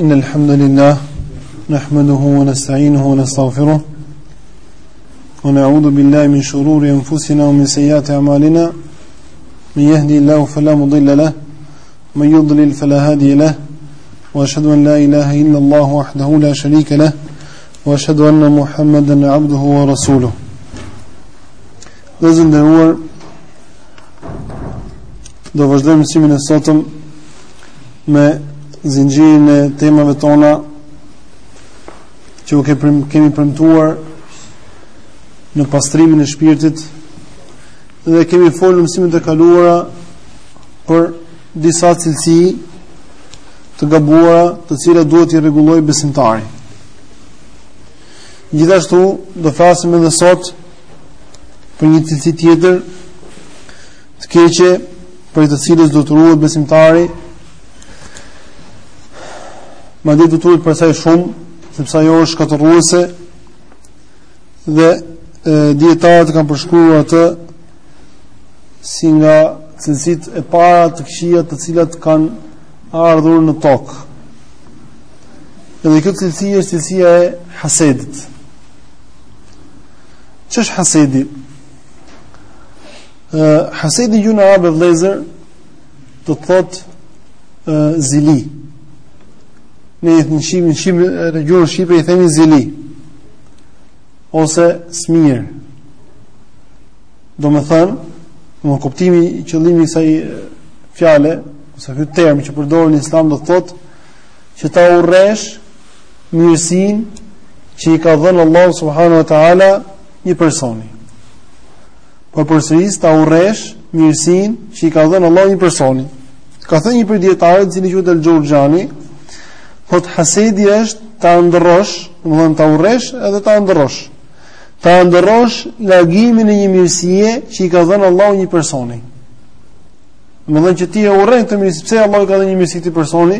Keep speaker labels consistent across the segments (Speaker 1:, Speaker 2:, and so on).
Speaker 1: إن الحمد لله نحمده ونستعينه ونستغفره ونعوذ بالله من شرور أنفسنا ومن سيئات أعمالنا من يهدي الله فلا مضل له من يضلل فلا هادي له وأشهد أن لا إله إلا الله وحده لا شريك له وأشهد أن محمدا عبده ورسوله Vëllezër të nderuar, do vazhdojmë mësimin e sotëm me zinxhirin e temave tona që u kemi premtuar në pastrimin e shpirtit dhe kemi fol në mësimet e kaluara për disa cilësi të gabuara të cilat duhet t'i rregullojë besimtari. Gjithashtu do flasim edhe sot për një cilësi tjetër të keqe prej të cilës do të ruhet besimtari madje do të ruhet prej saj shumë sepse ajo është shkatërruese dhe dijetarët e kanë përshkruar atë si nga cilësitë e para të këqija të cilat kanë ardhur në tokë edhe kjo cilësi është cilësia e hasedit Ç'është hasedi? Ë hasedi gjuhën arabe vëllezër do të thotë ë zili. Në gjuhën shqip shqip në gjuhën shqipe i themi zili ose smirë. Domethënë kuptimi, qëllimi i kësaj fjale ose ky term që përdoret në islam do të thotë që ta urresh mirësinë që i ka dhënë Allah subhanahu wa ta'ala një personi. Po e përsëris ta urresh mirësinë që i ka dhënë Allah një personi. Ka thënë një prej dijetarëve, i cili quhet el Xhurxhani, thotë hasedi është ta ëndërrosh, domethënë ta urresh edhe ta ëndërrosh. Ta ëndërrosh largimin e një mirësie që i ka dhënë Allah një personi. Domethënë që ti e urren atë mirësi, pse Allah ka dhënë një mirësi këtij personi,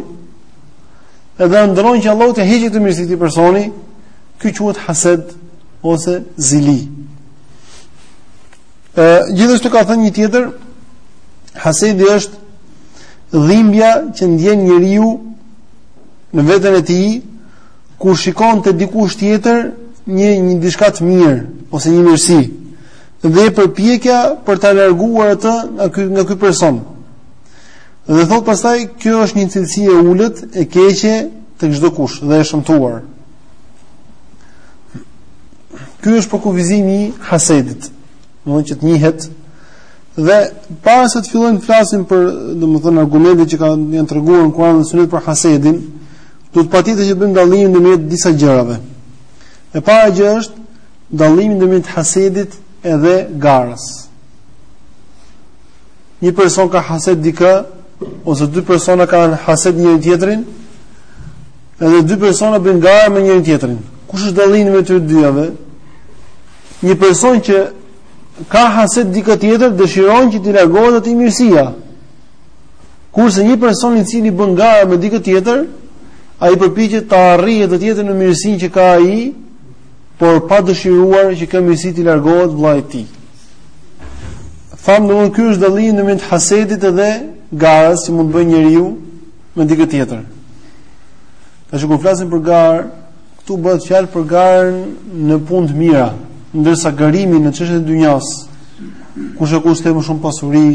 Speaker 1: edhe ëndërron që Allah t'ia heqë atë mirësi këtij personi, ky quhet hased ose zili. E, gjithashtu ka thënë një tjetër, hasedi është dhimbja që ndjen njeriu në veten e tij kur shikon te dikush tjetër një një diçka të mirë ose një mirësi. dhe përpjekja për ta larguar atë nga ky nga ky person. Dhe thotë pastaj kjo është një cilësi e ulët e keqe tek çdokush dhe e shëmtuar. Ky është përkufizimi i hasedit, domethënë që të njihet dhe para se të fillojmë të flasim për, domethënë argumentet që kanë janë treguar në Kur'an dhe Sunet për hasedin, duhet patjetër që të bëjmë dallimin ndërmjet disa gjërave. E para gjë është Dallimi ndërmjet hasedit edhe garës. Një person ka haset dikë ose dy persona kanë haset njëri tjetrin, edhe dy persona bëjnë garë me njëri tjetrin. Kush është dallimi me të dyjave? Një person që ka haset dikë tjetër dëshiron që t'i largohet atë mirësia. Kurse një person i cili bën garë me dikë tjetër, ai përpiqet ta arrijë dhe tjetrin në mirësinë që ka ai, por pa dëshiruar që kjo mirësi t'i largohet vëllait të tij. Thamë domethënë ky është dallimi ndërmjet hasedit dhe garës që mund të bëjë njeriu me dikë tjetër. Tash kur flasim për garë, këtu bëhet fjalë për garën në punë të mira, ndërsa garimi në çështjet e dynjas, kush e kush të ketë më shumë pasuri,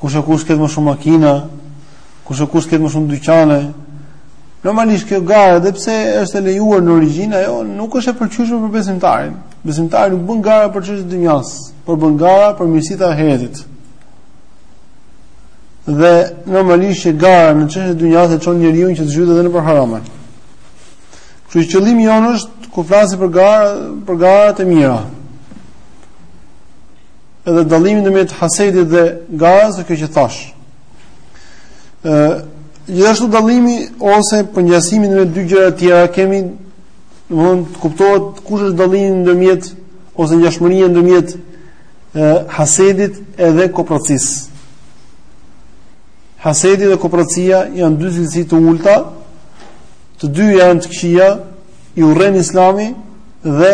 Speaker 1: kush e kush të ketë më shumë makina, Kush e kush të ketë më shumë dyqane, normalisht kjo garë edhe pse është e lejuar në origjinë, ajo nuk është e pëlqyeshme për besimtarin. Besimtari nuk bën garë për çështje të dynjas, por bën garë për mirësitë e ahiretit. Dhe normalisht që gara në çështje të dynjas e çon njeriun që të zhytet edhe nëpër harame. Kështu që qëllimi jonë është kur flasim për garë, për garat e mira. Edhe dallimi ndërmjet hasedit dhe garës është kjo që thashë. Ë gjithashtu dallimi ose përngjasimi me dy gjëra të tjera kemi domethënë të kuptohet kush është dallimi ndërmjet ose ngjashmëria ndërmjet hasedit edhe kopracisë. Hasedi dhe kopracia janë dy cilësi të ulta, të dy janë të këqija, i urren Islami dhe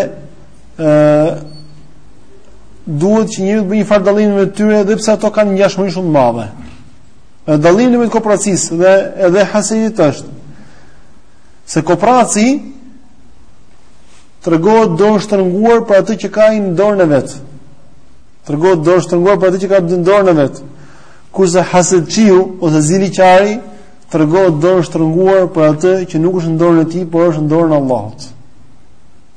Speaker 1: duhet që njeriu të bëjë një farë dallimi me tyre edhe pse ato kanë ngjashmëri shumë të madhe. Ë, dallimi i kopracisë dhe edhe hasedit është se kopraci tregohet dorështrënguar për atë që ka në dorën e vet. Tregohet dorështrënguar për atë që ka në dorën e vet. Kurse hasetçiu ose ziliqari tregohet dorështrënguar për atë që nuk është në dorën e tij, por është në dorën e Allahut.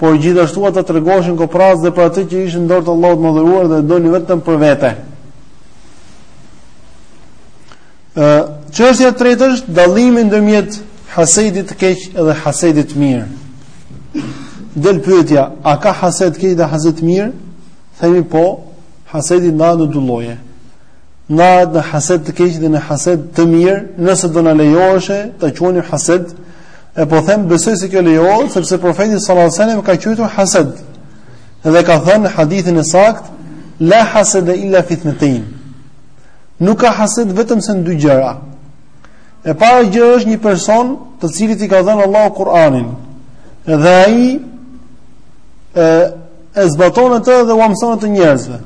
Speaker 1: por gjithashtu ata tregoheshin koprac dhe për atë që ishte në dorë të Allahut madhëruar dhe donin vetëm për vete. Ë, çështja e tretë është dallimi ndërmjet hasedit të keq dhe hasedit të mirë. Del pyetja, a ka haset të keq dhe haset të mirë? Themi po, hasedi ndahet në dy lloje. Ndahet në haset të keq dhe në haset të mirë, nëse do na lejohej ta quajmë haset E po them besoj se kjo lejohet sepse profeti sallallahu alajhi wasallam e ka quajtur hased. Dhe ka thënë në hadithin e saktë, la hasad illa fithnetejn. Nuk ka hased vetëm se në dy gjëra. E para gjë është një person të cilit i ka dhënë Allahu Kur'anin. Dhe ai e e zbaton atë dhe ua mëson atë njerëzve.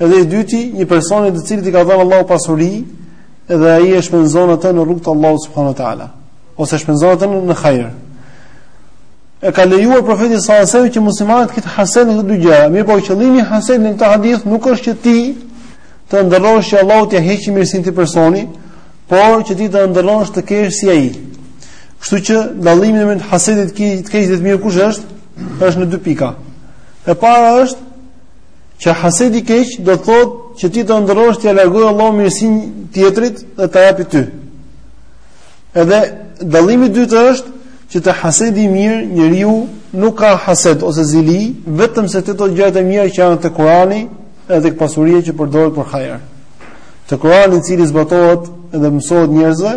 Speaker 1: Edhe i dyti, një person të cilit i ka dhënë Allahu pasuri, Edhe ai e shpenzon atë në rrugë të Allahut subhanahu wa taala, ose shpenzon atë në hajër. E ka lejuar profeti sallallahu alajhi wasallam që muslimani të ketë hased në këto dy gjëra. Mirëpo qëllimi i hasedit në këtë hadith nuk është që ti të ëndërrosh që Allahu t'ia heqë mirësinë atij personi, por që ti të ëndërrosh të kesh si ai. Kështu që dallimi në mes hasedit të keq dhe të mirë kush është? Është në dy pika. E para është Që hasedi i keq do të thotë që ti të ëndërrosh t'ia largojë Allahu mirësinë tjetrit dhe ta japi ty. Edhe dallimi i dytë është që te hasedi i mirë, njeriu nuk ka hased ose zili, vetëm se te këto gjërat e mira që janë te Kurani dhe tek pasuria që përdoret për hajër. Te Kurani i cili zbatohet dhe u mësohet njerëzve,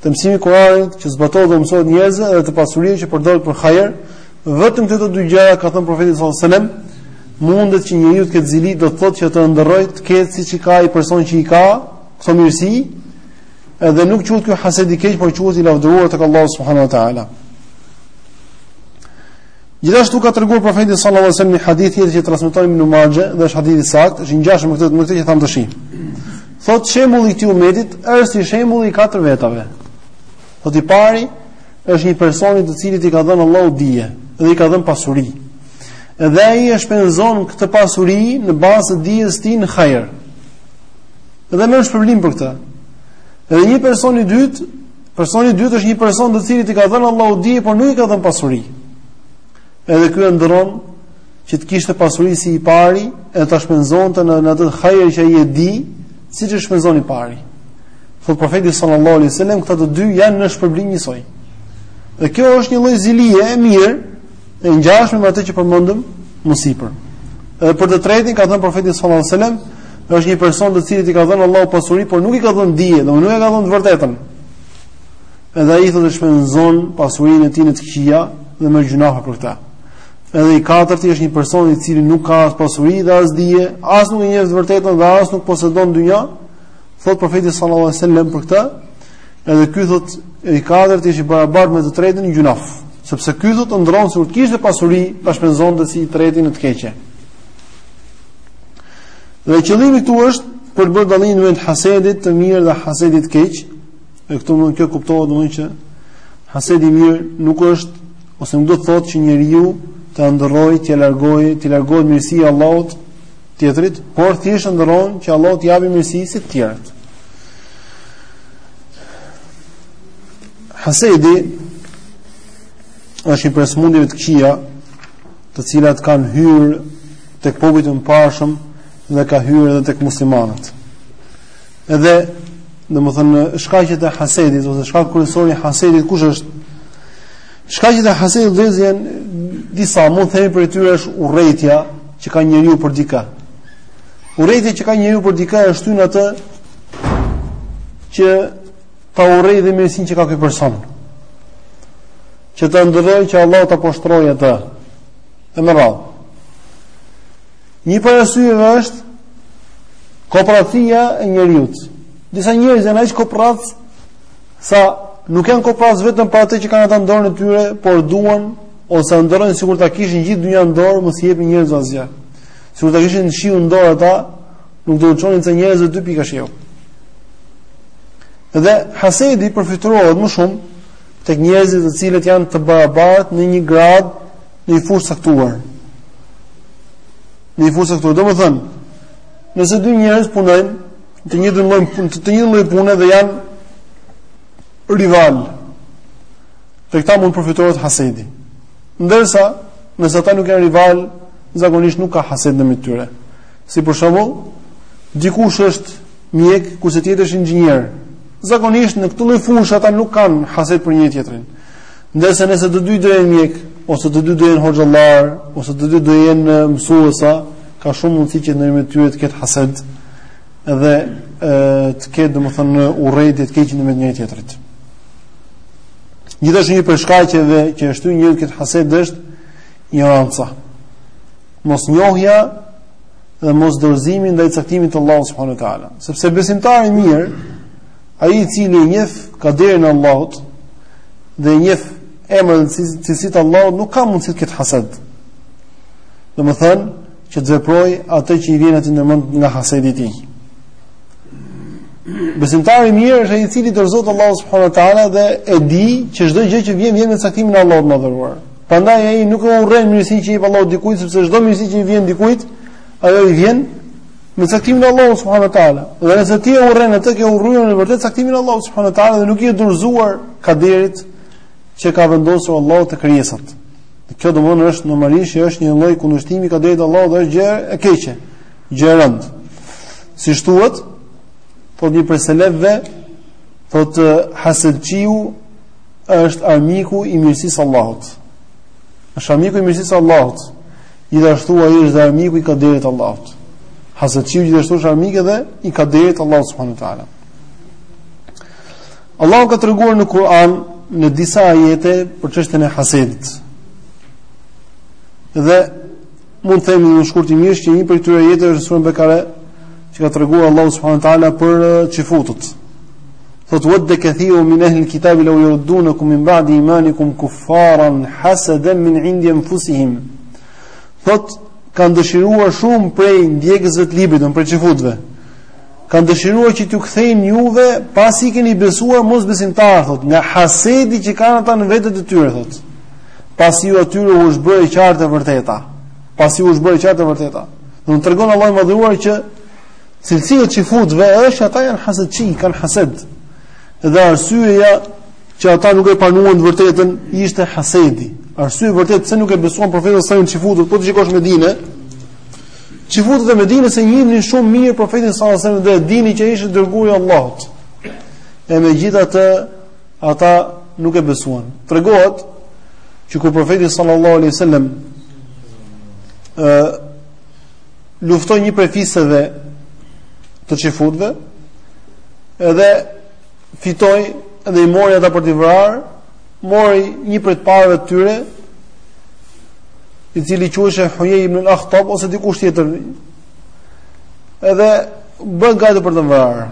Speaker 1: te mësimi i Kuranit që zbatohet dhe u mësohet njerëzve dhe te pasuria që përdoret për hajër, Vetëm te këto dy gjëra ka thënë profeti sallallahu alajhi wasallam, mundet që njeriu të ketë zili do të thotë që të ëndërrojë të ketë siç i ka ai person që i ka këto mirësi, edhe nuk quhet ky hased i keq, por quhet i lavdëruar tek Allahu subhanahu wa taala. Gjithashtu ka treguar profeti sallallahu alajhi wasallam një hadith tjetër që transmeton Ibn Maxhe dhe është hadith i saktë, është i ngjashëm me këtë me këtë që thamë tash. Thotë shembulli i këtij umetit është si shembulli i katër vetave. Thotë i pari është një person të cilit i ka dhënë Allahu dije dhe i ka dhënë pasuri. Dhe ai e shpenzon këtë pasuri në bazë të dijes së tij në hajër. Dhe merr shpërblim për këtë. Dhe një person i dytë, personi i dytë është një person të cilit i ka dhënë Allahu dije, por nuk i ka dhënë pasuri. Edhe ky ëndërron që të kishte pasuri si i pari edhe ta shpenzonte në në atë hajër që ai e di, siç e shpenzon i pari. Thot profeti sallallahu alaihi wasallam, këta të dy janë në shpërblim njësoj. Dhe kjo është një lloj zilie e mirë, e ngjashme me atë që përmendëm më sipër. Edhe për të tretin ka thënë profeti sallallahu alajhi wasallam, është një person të cilit i ka dhënë Allahu pasuri, por nuk i ka dhënë dije, pra nuk i ka dhënë të vërtetën. Edhe ai thotë shpenzon pasurinë e tij në të këqija dhe merr gjynahe për këtë. Edhe i katërti është një person i cili nuk ka as pasuri dhe as dije, as nuk e njeh të vërtetën dhe as nuk posedon dynjë. Thot profeti sallallahu alajhi wasallam për këtë, edhe ky thot i katërti është i barabartë me të tretin në gjunaf, sepse ky thot ëndrron sikur të kishte pasuri, ta shpenzonte si i treti në të keqe. Dhe qëllimi këtu është për të bërë dallimin mes hasedit të mirë dhe hasedit të keq. Dhe këtu mund të kuptohet domthonjë që hasedi i mirë nuk është Ose nuk do të thotë që njeriu të ëndërrojë t'i largojë, t'i largohet mirësia e Allahut tjetrit, por thjesht ëndërron që Allahu t'i japë mirësi si të tjerët. Hasedi është një prej smundjeve të këqija, të cilat kanë hyrë tek popujt e mëparshëm dhe ka hyrë edhe tek muslimanët. Edhe domethënë shkaqet e hasedit ose shkaku kryesor i hasedit kush është? Shkaqet e hasedit vëzë janë disa, mund të themi prej tyre është urrejtja që ka njeriu për dikë. Urrejtja që ka njeriu për dikë e shtyn atë që ta urrej dhe mirësin që ka ky person. Që të ëndërroj që Allahu ta poshtroj atë. E me radhë. Një prej arsyeve është kopracia e njeriut. Disa njerëz janë aq koprac sa nuk janë koprac vetëm për atë që kanë ata në dorën e tyre, por duan ose ëndërrojnë sikur ta kishin gjithë dynjën në dorë, mos i jepin njerëzve asgjë. Sikur ta kishin shiun në dorë ata, nuk do t'i çonin njerëzve dy pika shiu. Dhe hasedi përftohet më shumë tek njerëzit të cilët janë të barabartë në një grad në një fushë caktuar. Në një fushë caktuar, domethënë, nëse dy njerëz punojnë të njëjtën lloj punë, të njëjtën lloj pune dhe janë rival. Të këta mund të përfitohet hasedi. Ndërsa, nëse ata nuk janë rival, zakonisht nuk ka haset në mes tyre. Si për shembull, dikush është mjek, kurse tjetri është inxhinier. Zakonisht në këtë lloj fushë ata nuk kanë haset për një tjetrin. Ndërsa nëse të dy do jenë mjek, ose të dy do jenë hoxhallar, ose të dy do jenë mësuesa, ka shumë mundësi që ndërmjet tyre të ketë hased dhe të ketë domethënë urrejtje të keqe ndaj njëri tjetrit. Gjithashtu një prej shkaqeve që e shtyn njeriun të ketë hased është ignoranca. Mos njohja dhe mos dorëzimi ndaj caktimit të Allahut subhanuhu teala. Sepse besimtari i mirë Ai i cili e njeh kaderin e Allahut dhe e njeh emrat dhe cilësitë e Allahut nuk ka mundësi të ketë hased. Domethënë që të veprojë atë që i vjen atij në mend nga hasedi i tij. Besimtari i mirë është ai i cili i dorëzohet Allahut subhanuhu teala dhe e di që çdo gjë që vjen vjen me caktimin e Allahut të madhëruar. Prandaj ai nuk e urren mirësinë që i jep Allahu dikujt, sepse çdo mirësi që i vjen dikujt, Ajo i vjen me caktimin e Allahut subhanahu wa taala. Dhe nëse ti e urren atë ke urryer në vërtet caktimin e Allahut subhanahu wa taala dhe nuk i je dorëzuar kaderit që ka vendosur Allahu te krijesat. Dhe kjo domthonë është normalisht që është një lloj kundërshtimi kaderit të Allahut dhe është gjë e keqe, gjë e rëndë. Si thuhet, po një preselevë thot hasedçiu është armiku i mirësisë së Allahut. Është armiku i mirësisë së Allahut. Gjithashtu ai është dhe armiku i kaderit të Allahut. Hasedçiu gjithashtu është armik edhe i kaderit të Allahut subhanahu wa taala. Allahu ka treguar në Kur'an në disa ajete për çështjen e hasedit. Dhe mund të themi shkurtimisht që një prej këtyre ajeteve është në suren Bekare, që ka treguar Allahu subhanahu wa taala për çifutët. Thot wadda kathirun min ahli alkitabi law yaruddunakum min ba'di imanikum kuffaran hasadan min 'indi anfusihim. Thot kanë dëshiruar shumë prej ndjekësve të librit, do prej çifutëve. Kanë dëshiruar që t'ju kthejnë juve pasi keni besuar mosbesimtarë, thot, nga hasedi që kanë ata në vetet e tyre, thot. Pasi ju atyre u është bërë e qartë e vërteta. Pasi u është bërë e qartë e vërteta. Do të tregon Allahu i madhëruar që cilësia e çifutëve është që ata janë hasedçi, kanë hased. Dhe arsyeja që ata nuk e pranuan të vërtetën ishte hasedi. Arsyeja e vërtetë pse nuk e besuan profetin sa i çifutët, po të shikosh Medinën. Çifutët e Medinës e njihnin shumë mirë profetin sa i dhe e dinin që ishte i dërguar i Allahut. E megjithatë Ata nuk e besuan. Tregohet që kur profeti sallallahu alaihi wasallam ë luftoi një prej fiseve të çifutëve, edhe fitoi dhe i mori ata për t'i vrarë, mori një prej të parëve të tyre, i cili quhej Huyay ibn al-Akhtab ose dikush tjetër. Edhe e bën gati për ta vrarë.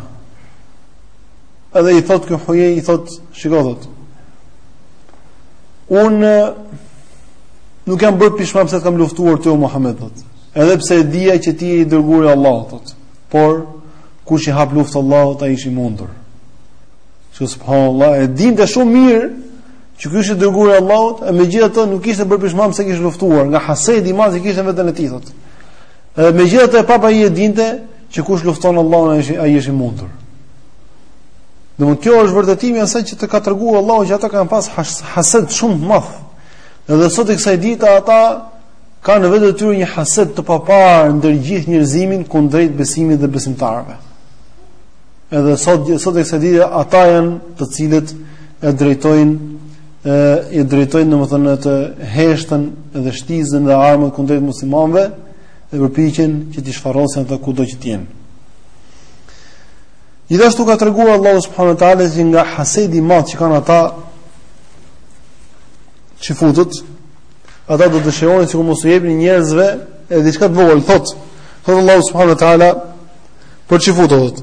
Speaker 1: Edhe i thot ky Huyay i thot, shiko thot. Un nuk jam bërë pishman pse të kam luftuar ti o Muhammed thot. Edhe pse e dija që ti je i dërguar i Allahut thot. Por kush i hap luftë Allahut ai është i mundur. Që subhanallah e dinte shumë mirë që ky është i dërguar i Allahut, e megjithatë nuk ishte bërë pishman pse kish luftuar nga hasedi i madh që kishte në veten e tij thot. Edhe megjithatë babai e dinte që kush lufton Allahun ai është i mundur. Dhe kjo është vërtetimi i asaj që të ka tregu Allahu që ata kanë pas has, haset shumë të madh. Edhe sot e kësaj dite ata kanë në vete të tyre një haset të paparë ndër gjithë njërzimin kundrejt besimit dhe besimtarve. Edhe sot, sot e kësaj dite ata janë të cilët e drejtojnë e, e drejtojnë domethënë të heshtën dhe shtizën dhe armët kundrejt muslimanve dhe përpiqen që t'i shfarosin ata kudo që t'jenë. Gjithashtu ka treguar Allahu subhanahu wa taala se nga hasedi i madh që kanë ata çifutët, ata do të dëshirojnë sikur mos u jepnin njerëzve edhe diçka të vogël, thotë thotë Allahu subhanahu wa taala për çifutët.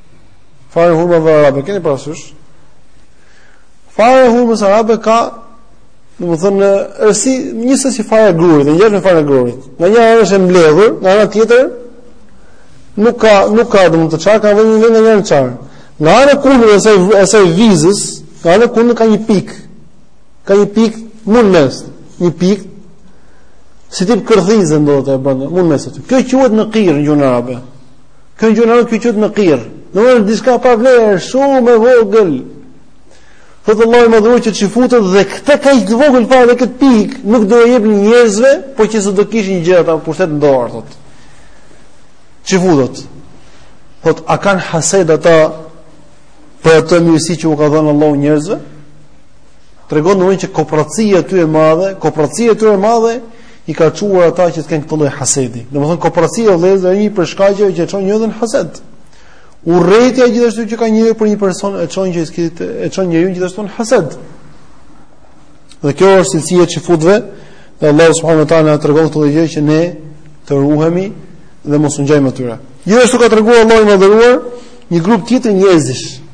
Speaker 1: Farën e hurmave arabe, keni parasysh? Fara e hurmave arabe ka, domethënë, është si njësoj si fara e grurit, njësoj me farën e grurit. Në një anë është e mbledhur, në anën tjetër, nuk ka, nuk ka domethënë të çarë, ka dhe një dhe një të çarë. Në anë kundër asaj, asaj vizës, në anë kundër ka një pikë, ka një pikë mu në mes, një pikë, si tip kërthize domethënë, mu në mes aty. Kjo quhet naqir, në gjuhën arabe. Kjo në gjuhën arabe kjo quhet naqir. Do të thotë diçka pa vlerë, shumë e vogël. Thotë Allahu i madhruar që çifutët dhe këtë kaq të vogël fare edhe këtë pikë nuk do e jepnin njerëzve, po qe se do kishin gjë ata pushtet në dorë thotë. Çifutët. Thotë a kanë hased ata për atë mirësi që u ka dhënë Allahu njerëzve? Tregon domethënë që kopracia e tyre e madhe, kopracia e tyre e madhe i ka çuar ata që të kenë këtë lloj hasedi. Domethënë kopracia e vëllezërve është një prej shkaqeve që çon njeriun në hased. Urrejtja gjithashtu që ka njeriu për një person e çon që e çon njeriun gjithashtu në hased. Dhe kjo është cilësia e çifutëve, dhe Allahu subhanahu wa taala na tregon këtë gjë që ne të ruhemi dhe mos u ngjajmë atyre. Gjithashtu ka treguar Allahu i madhëruar një grup tjetër njerëzish,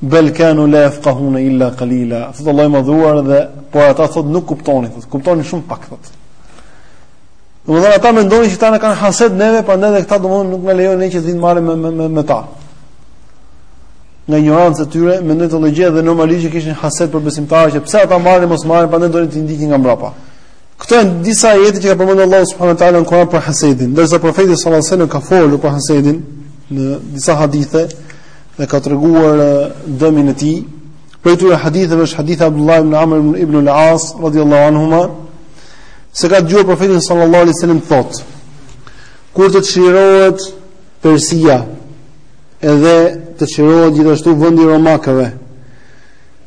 Speaker 1: Bel kanu la yafqahuna illa qalila. Thot Allahu i madhëruar dhe por ata thot nuk kuptonin, thot kuptonin shumë pak thot. Domethën ata mendonin se ata na kanë haset neve, prandaj edhe këta domethën nuk na lejojnë ne që të vijmë marrim me me me, me ta. Në ignorancë të tyre mendojnë këtë lloj gjëje dhe normalisht që kishin haset për besimtarë që pse ata marrin mos marrin, prandaj donin të ndiqin nga mbrapa. Këto janë disa ajete që ka përmendur Allahu subhanahu wa taala në Kur'an për hasedin, ndërsa profeti sallallahu alajhi wasallam ka folur për hasedin në disa hadithe dhe ka treguar dëmin e tij. Prej këtyre haditheve është hadithi i Abdullah ibn Amr ibn al-As radhiyallahu anhuma se ka dëgjuar profetin sallallahu alajhi wasallam thotë: Kur të çlirohet Persia, edhe të çlirohet gjithashtu vendi i Romakëve,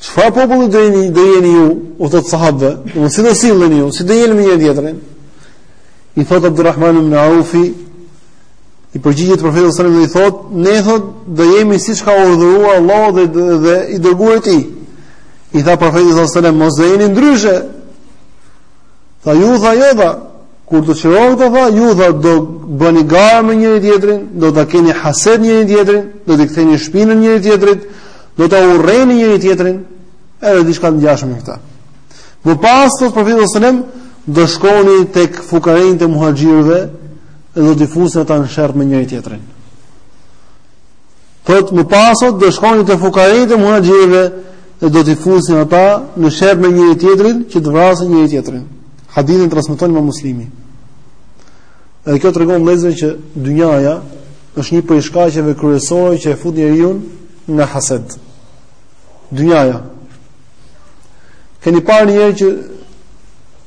Speaker 1: Çfarë populli do jeni ju, u thot sahabëve, domethënë si do silleni ju, si do jeni me njëri tjetrin? I thot Abdulrahman ibn Aufi, i përgjigjet profetit sallallahu alajhi wasallam dhe i thot, ne thot do jemi siç ka urdhëruar Allahu dhe, dhe, dhe i dërguar i tij. I tha profeti sallallahu alajhi wasallam, mos do jeni ndryshe. Tha ju tha jo tha, kur të çlirohet tha, ju tha do bëni garë me njëri tjetrin, do ta keni haset njëri tjetrin, do t'i ktheni shpinën njëri tjetrit, Do ta urreni njëri tjetrin edhe diçka të ngjashme me këtë. Më pas thot profeti sallallahu alajhi wasallam, do shkoni tek fukarenjtë e muhaxhirëve dhe do t'i fusni ata në sherr me njëri tjetrin. Thot më pas thot do shkoni tek fukarenjtë e muhaxhirëve dhe do t'i fusni ata në sherr me njëri tjetrin që të vrasin njëri tjetrin. Hadithin transmeton Imam Muslimi. Edhe kjo tregon vëllezër që dynjaja Është një prej shkaqeve kryesore që e fut njeriu në hased. Dynjaja. Keni parë një herë që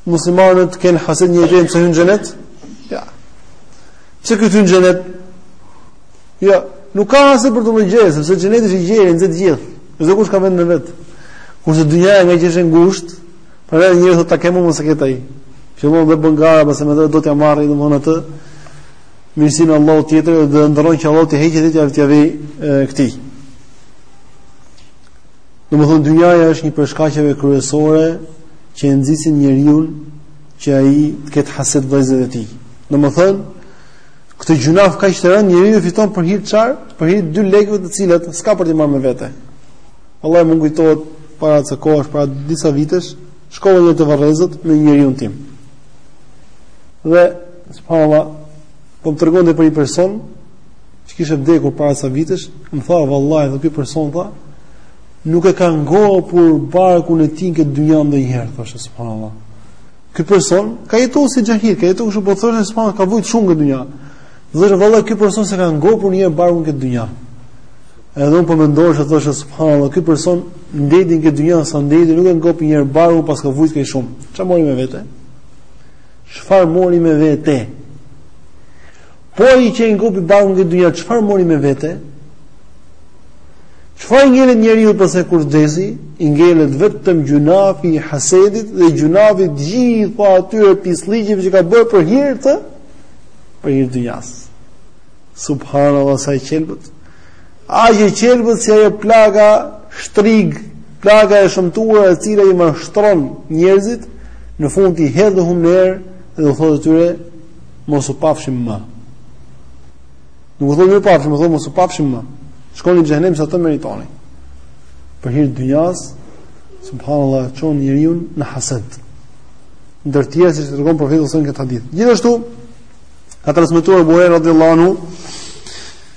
Speaker 1: muslimanët kanë hased njërin se hyn në xhenet? Jo. Pse ky hyn në xhenet? Jo, nuk ka hased për këtë gjë, sepse xheneti është i gjerë, i nxë të gjithë. Çdokush ka vendin e vet. Kurse dynjaja ngaqë është e ngushtë, pra edhe njeriu thotë ta kem unë mos e ketë ai. Fillon dhe bën gara, pastaj dhe do t'ja marrë domethënë atë. mirësinë e Allahut tjetrit dhe ëndërron që Allahu t'ia heqë dhe t'ia verë këtij. Domethënë, dynjaja është një prej shkaqeve kryesore që e nxisin njeriun që ai të ketë haset vëllezërit e tij. Domethënë, këtë gjunaf kaq të rëndë njeriu e fiton për hir të çfarë, për hir të dy lekëve të cilët, s'ka për t'i marrë me vete. Vallahi më kujtohet para ca kohësh, para disa vitesh, shkova te varrezat me një njeriun tim. Dhe Subhanallah, po më tregonte për një person që kishte vdekur para ca vitesh, më tha vallahi dhe ky person tha, nuk e ka ngopur barkun e tij në këtë dynja ndonjëherë, thoshte subhanallah. Ky person ka jetuar si zahid, ka jetuar kështu po thoshte subhanallah ka vujt shumë në këtë dynja. Dhe vallahi ky person s'e ka ngopur një herë barkun në këtë dynja. Edhe unë po mendohesha thosha subhanallahu ky person ndejti në këtë dynja sa ndejti nuk e ngopi një herë barkun paska vujt kaq shumë. Çfarë mori me vete? Çfarë mori me vete? Po ai që e ngopi barkun nga dynjaja, çfarë mori me vete? Çfarë i ngelet njeriut pastaj kur vdes? I ngelet vetëm gjunafi i hasedit dhe gjunafi i të gjitha atyre pislliqeve që ka bërë për hir të për hir të dynjas. Subhanallahu sa i qelbët. Aq e qelbët si ajo plaka shtrigë, plaka e shëmtuar e cila i mashtron njerëzit, në fund i hedh në humnerë dhe u thotë atyre mos u pafshim më. Nuk u thonë më pafshim, u thonë mos u pafshim më. Shkoni në xhenem se e meritoni. Për hir të dynjas, subhanallahu çon njeriun në hased. Ndër të tjera siç tregon profeti sallallahu alajhi wasallam në këtë hadith. Gjithashtu ka transmetuar Buhari radhiyallahu anhu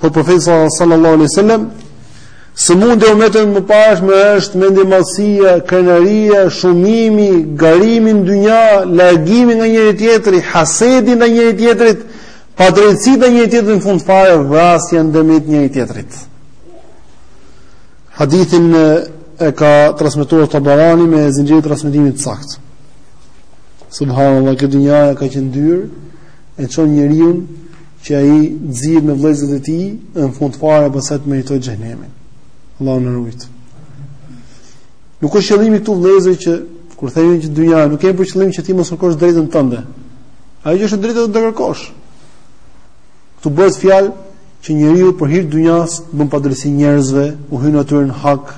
Speaker 1: Po profeti sallallahu alaihi wasallam sëmundjet e umeteve të mëparshme është mendjemadhësia, krenaria, shumimi, garimi në dynja, largimi nga njëri tjetri, hasedi ndaj njëri tjetrit, padrejtësia ndaj njëri tjetrit në fund fare, vrasja ndërmjet njëri tjetrit. Hadithin e ka transmetuar Taberani me zinxhir transmetimi të saktë. Subhanallah, kjo dynja e ka çu, e çon njeriun që ai të zihet me vëllezërit e tij dhe në fund fare pastaj të meritojë xhenemin. Allahu na ruajt. Nuk është qëllimi këtu vëllezër që kur themi që dynja nuk kemi për qëllim që ti mos kërkosh të drejtën tënde. Ajo që është e drejtë do ta kërkosh. Ktu bëhet fjalë që njeriu për hir të dynjas bën padrejtësi njerëzve, u hyn atyre në hak,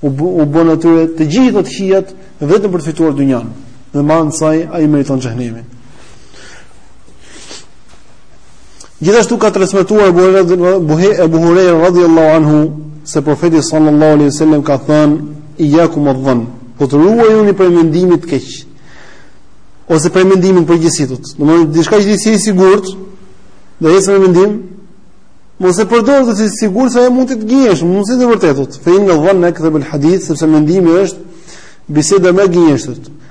Speaker 1: u u bën atyre të gjitha ato të këqijat vetëm për të fituar dynjan. Dhe me anë të saj ai meriton xhenemin. Gjithashtu ka transmetuar Abu Huraira radhiyallahu anhu se profeti sallallahu alaihi wasallam ka thënë iyakum adh-dhann, thotë ruajuni prej mendimit të keq ose prej mendimit përgjithësisht. Domthonë diçka që ti s'je i sigurt, por është mendim, mos e përdor ti si të sigurt se ajo mund të të gënjejë, mund të jetë e vërtetë. Fa inna adh-dhanna akdhabul hadith sepse mendimi është biseda më e gënjeshtërt.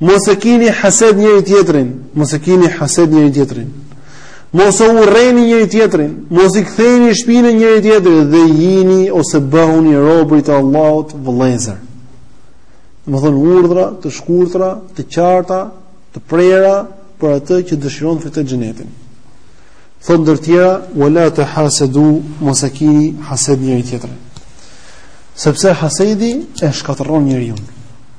Speaker 1: Mos e kini hased njëri tjetrin, mos e kini hased njëri tjetrin. Mos e urreni njëri tjetrin, mos i kthejni shpinën njëri tjetrit dhe jini ose bëhuni robërit e Allahut vëllezër. Domethënë urdhra të shkurtra, të qarta, të prera për atë që dëshiron ta fitojë xhenetin. Thotë ndër tjera, wala tahasadu, mos e kini hased njëri tjetrin. Sepse hasedi e shkatërron njeriun.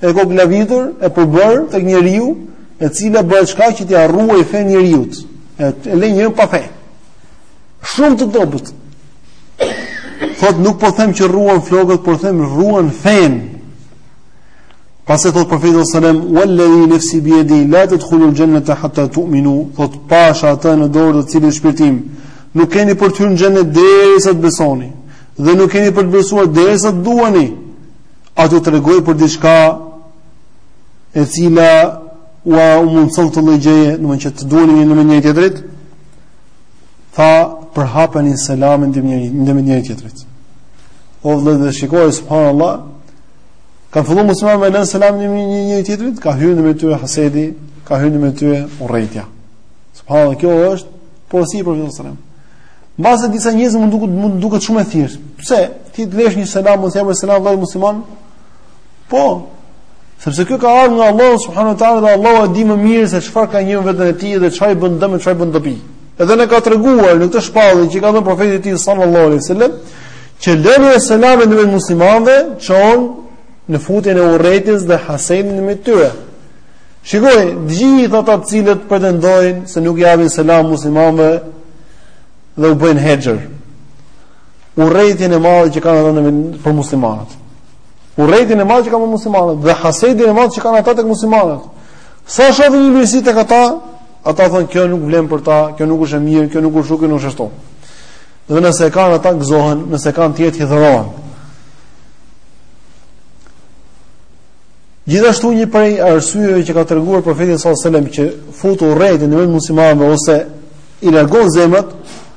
Speaker 1: E koklavitur, e përbërë tek njeriu, e cila bëhet shkak që t'ia rruajë fenë njeriu. E lë njeriun pa fe. Shumë të dobët. Thot nuk po them që rruan flokët, por them rruan fenë. Pastaj thot profeti sallallahu alajhi wasallam, "Walladhi nafsi bi yadi la tadkhulu al-jannata hatta tu'minu", thot pasha atë në dorë të cilit është shpirti im, nuk keni për të hyrë në xhenet derisa të besoni dhe nuk keni për të besuar derisa ta doni. A të tregoj për diçka e cila ua mundëson këtë lloj gjëje, do të thotë që të duani njëri tjetrin, tha përhapeni selamin ndër njëri ndër njëri tjetrit. O vëllai dhe shiko subhanallahu Kanë fillu muslimanët me lënë selam njëri tjetrit, ka hyrë mes tyre hasedi, ka hyrë mes tyre urrejtja. Subhanallahu kjo është porosi për selamin. Mbase disa njerëzve mund u duket mund u duket shumë e thjeshtë. Pse? Ti të lësh një selam, mos japësh selam vëllait musliman? Po. Sepse kjo ka ardhur nga Allahu subhanahu wa taala dhe Allahu e di më mirë se çfarë ka në veten e tij dhe çfarë bën dëm e çfarë bën dobi. Edhe na ka treguar në këtë shpallje që i ka dhënë profetit të tij sallallahu alaihi wasallam që lënia e selamit në mes muslimanëve çon në futjen e urrejtjes dhe hasedin në mes tyre. Shikoji gjithë ata të cilët pretendojnë se nuk i japin selam muslimanëve dhe u bëjnë hexhër. Urrejtjen e madhe që kanë ata për muslimanët. Urrejtjen e madhe që kanë për muslimanët dhe hasedin e madh që kanë ata tek muslimanët. Sa shohin një mirësi tek ata, ata thonë kjo nuk vlen për ta, kjo nuk është e mirë, kjo nuk është kështu, nuk është ashtu. Dhe nëse e kanë ata gëzohen, nëse e ka një tjetër hidhërohen. Gjithashtu një prej arsyeve që ka treguar profeti sallallahu alajhi wasallam që fut urrejtjen mes muslimanëve ose i largon zemrat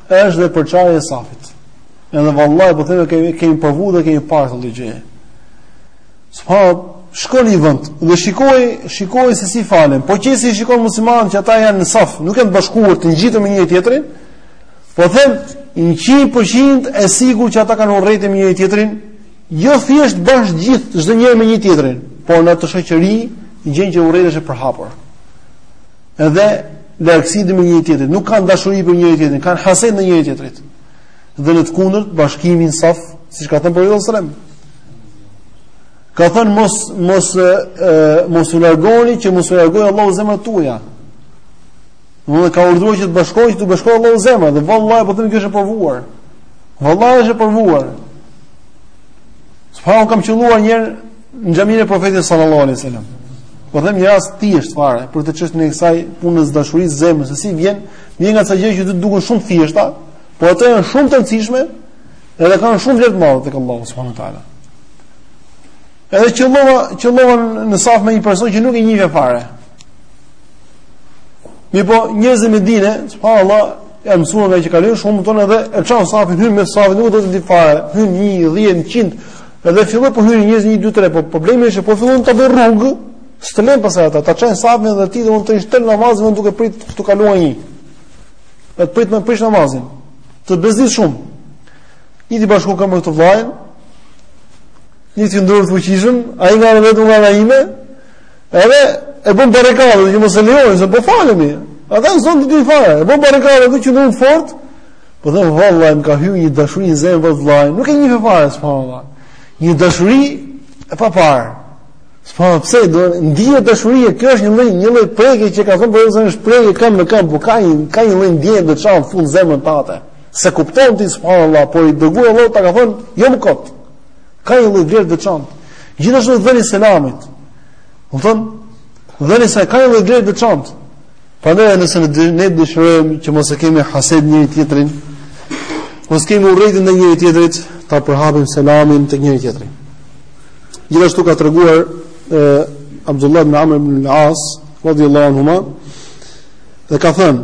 Speaker 1: është dhe përçarja e safit. Edhe vallahi po them kemi kemi provu dhe e kemi parë këtë gjë. Pa shko në një vend dhe shikoji shikoji se si falen. Po qe se i shikon muslimanët që ata janë në saf, nuk janë të bashkuar të ngjitur me njëri tjetrin. Po them 100% e sigurt që ata kanë urrejtje me njëri tjetrin, Jo thjesht bash gjithë çdo njeri me njëri tjetrin, por në atë shoqëri gjen që urrejtja është e përhapur. Edhe largësi me njëri tjetrin, nuk kanë dashuri për njëri tjetrin, kanë hased ndaj njëri tjetrit. Dhe në të kundërt, bashkimi në saf, siç ka thënë profeti sallallahu alajhi wasallam. Ka thënë mos mos e, mos u largoni që mos u largojë Allahu zemrat tuaja. Domethënë ka urdhëruar që të bashkoheni, të bashkojë Allahu zemrat dhe vallahi po them kjo është e provuar. Vallahi është e provuar. Sepse kam qëlluar një herë në xhaminë e profetit sallallahu alaihi wasallam. Po them një rast të thjeshtë fare për këtë çështjen e kësaj punës dashurisë zemrës, se si vjen, vjen nga ca gjëra që të duken shumë të thjeshta, por ato janë shumë të rëndësishme dhe kanë shumë vlerë të madhe tek Allahu subhanahu wa taala. Edhe qëllova, qëllova në saf me një person që nuk e njihja fare. Mirëpo, njerëzit me dinë, subhanallah, e mësuan nga që kalojnë, shumë tonë edhe, e çajnë safin, hyn mes safit, nuk do të di fare, hyn një, dhjetë, njëqind, edhe filloi po hyjnë njerëz, një, dy, tre, po problemi është që po fillon të bëj rrugë, s'të lënë pastaj ata, ta çajnë safin dhe ti do të ishe tërë namazin, vetëm duke pritë që të kalojë një, dhe të pritë më prish namazin, të bezdis shumë, i bashku këmbët me vllajn, Një që ndërë të fuqishëm, ai nga ana vet nga ana ime, edhe e bën barikadë, që mos e lejojnë, se po falemi, ata në zonë të dy fare, e bën barikadë, dhe që ndërë të fort, po them valla, më ka hy një dashuri në zemër vallahi, nuk e njeh fare, së përra, një dashuri e paparë, së përra, pse, dhe ndjen dashuri e kjo është një lloj, një lloj prekje që ka thonë, për po dhe është prekje, këmbë me këmbë, po ka një, ka një lloj ndjenje dhe qanë fund zemrën tate, s'e kupton ti, së përra, por i dërguari Allahut, ta ka thonë, jo më kotë, Ka një lloj vlerë të veçantë. Gjithashtu dhënia e selamit. Domethënë dhe kjo ka një lloj vlerë të veçantë. Prandaj nëse ne dëshirojmë që mos e kemi haset njëri-tjetrin, mos kemi urrejtje ndaj njëri-tjetrit, ta përhapim selamin tek njëri-tjetri. Gjithashtu ka treguar Abdullah ibn Amr ibn al-As radhiyallahu anhu dhe ka thënë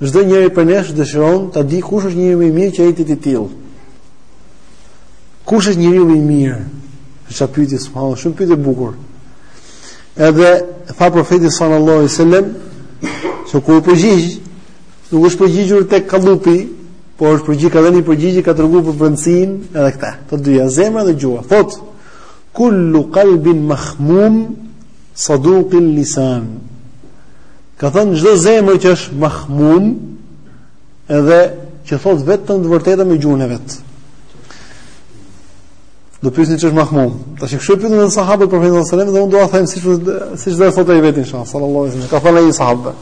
Speaker 1: Çdo njëri prej nesh dëshiron ta di kush është njeriu më i mirë që ai të jetë i tillë. Kush është njeriu më i mirë? Është çfarë pyeti subhanallahu, shumë pyetje e bukur. Edhe pa profeti sallallahu alajhi wasallam se ku u përgjigj, nuk është përgjigjur tek kallupi, por është përgjigj ka dhënë përgjigje ka treguar për brendsinë edhe këtë. Të dyja zemra dhe gjuha. Thot kullu qalbin mahmum saduqil lisan. Ka thënë çdo zemër që është mahmum edhe që thot vetëm të vërtetën me gjuhën e vet. Do pyesni ç'është mahmum. Tash kështu pyetën edhe sahabët profetin sallallahu alajhi wasallam dhe unë do ta them siç siç do ta thotë ai vetë inshallah sallallahu alajhi wasallam. Ka thënë ai sahabë.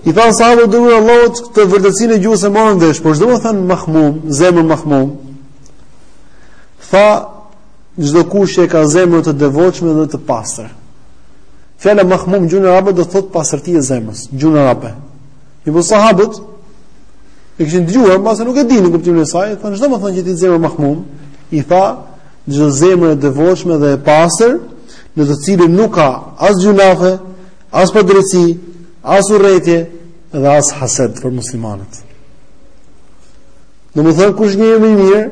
Speaker 1: I thanë sahabët o i dërguari Allahut vërtetësinë e gjuhës e marrim vesh, por ç'domethënë mahmum, zemër mahmum, tha Çdo kush që e ka zemrën të devotshme dhe të pastër. Fjala mahmum gjuhën arabe do thotë pastërti e zemrës, gjuhën arabe. Mirëpo sahabët e kishin dëgjuar, mbase nuk e dinin kuptimin e saj, thonë ç'domethënë që të jetë zemër mahmum, i tha çdo zemër e devotshme dhe e pastër, në të cilën nuk ka as gjynafe, as padrejtësi, as urrejtje dhe as haset për muslimanët. Domethënë kush është njeriu më i mirë,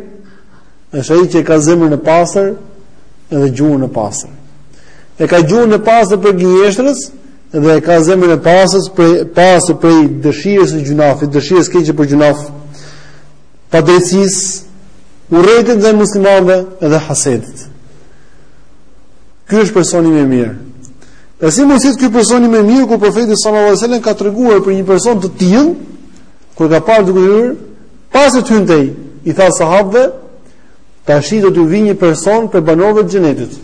Speaker 1: Është ai që ka zemrën e pastër dhe gjuhën e pastër. E ka gjuhën e pastër për gënjeshtrës dhe e ka zemrën e pastër prej pastër prej dëshirës së gjynafit, dëshirës së keqe për gjynaf, padrejtësisë, urrejtjes ndaj muslimanëve dhe hasedit. Ky është personi më i mirë. E si mos të jetë ky personi më i mirë kur profeti sallallahu alajhi wasallam ka treguar për një person të tillë Kur ka parë duke hyrë, para se të hyntej, i tha sahabëve, tashi do t'ju vijë një person prej banorëve të xhenetit.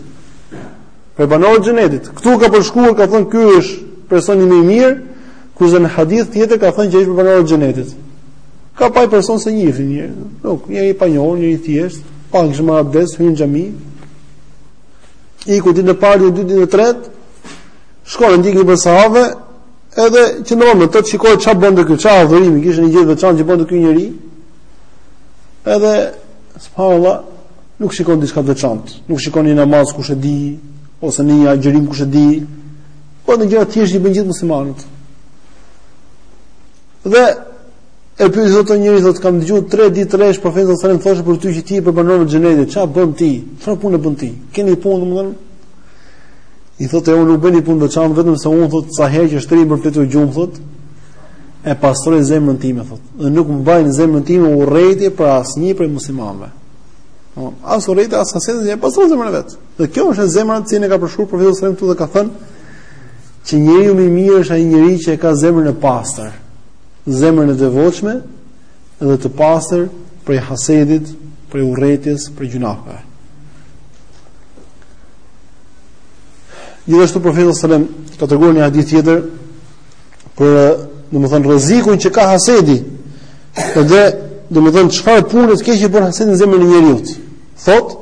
Speaker 1: Prej banorëve të xhenetit. Ktu ka përshkruar, ka thënë ky është personi më i mirë, kurse në hadith tjetër ka thënë që është prej banorëve të xhenetit. Ka pa një person s'e njifnin, nuk, një i panjohur, një i thjeshtë, po kish marrë abdes, hyn në xhami. I ku ditën e parë, ditën e tretë, shkon e ndjek një prej sahabëve, Edhe qëndron me të të shikojë çfarë bënte ky, çfarë adhurimi kishte ndonjë gjë të veçantë që bënte ky njeri. Edhe subhanallahu nuk shikon diçka të veçantë, nuk shikon ndonjë namaz kush e di ose ndonjë agjërim kush e di. Po gjëra të thjeshta që bëjnë gjithë muslimanët. Dhe e pyet zotëni thotë kam dëgjuar 3 ditë rresh profetin sallallahu alajhi wasallam thoshte për ty që ti je prej banorëve të xhenetit, çfarë bën ti? Çfarë punë bën ti? Ke ndonjë punë domethënë I thotë e unë nuk bëj ndonjë punë të veçantë vetëm se unë thotë sa herë që shtrihem për fletur gjumë thotë e pastroj zemrën time thotë dhe nuk mbaj në zemrën time urrejtje për asnjë prej muslimanëve. Po, as urrejtje as hased që e pastroj zemrën e vet. Dhe kjo është zemra që e ka përshkruar profeti sallallahu alajhi wasallam këtu dhe ka thënë që njeriu më i mirë është ai njeriu që e ka zemrën e pastër, zemrën e devotshme, dhe të pastër prej hasedit, prej urrejtjes, prej gjynaheve. Gjithashtu profeti sallallahu alajhi wasallam ka treguar në një hadith tjetër për, domethënë rrezikun që ka hasedi. Edhe domethënë çfarë punë të keqe bën hasedi në zemrën e njeriut. Thotë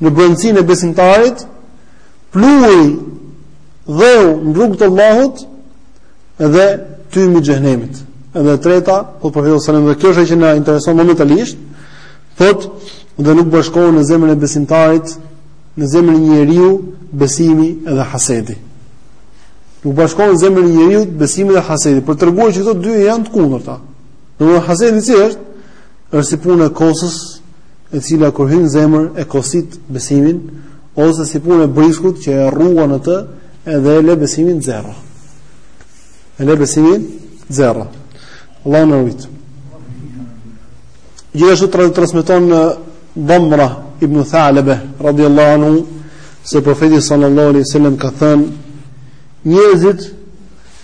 Speaker 1: në brendësinë e besimtarit, pluhuri dheu në rrugë të Allahut dhe tymi i xhehenemit. Edhe e treta, thotë profeti sallallahu alajhi wasallam, kjo është që na intereson momentalisht, thot dhe nuk bashkohen në zemrën e besimtarit, në zemrën e njeriut besimi dhe hasedi. Nuk bashkohen në zemrën e njeriut besimi dhe hasedi, për treguar që këto dy janë të kundërta. Domethënë hasedi si është? Është si puna e kosës, e cila kur hyn në zemër e kosit besimin, ose si puna e briskut që e rruan atë edhe e le besimin zero. E le besimin zero. Allahu na ruajt. Gjithashtu tra transmeton Dhamra ibn Thalabe radhiyallahu anhu se profeti sallallahu alaihi wasallam ka thënë njerëzit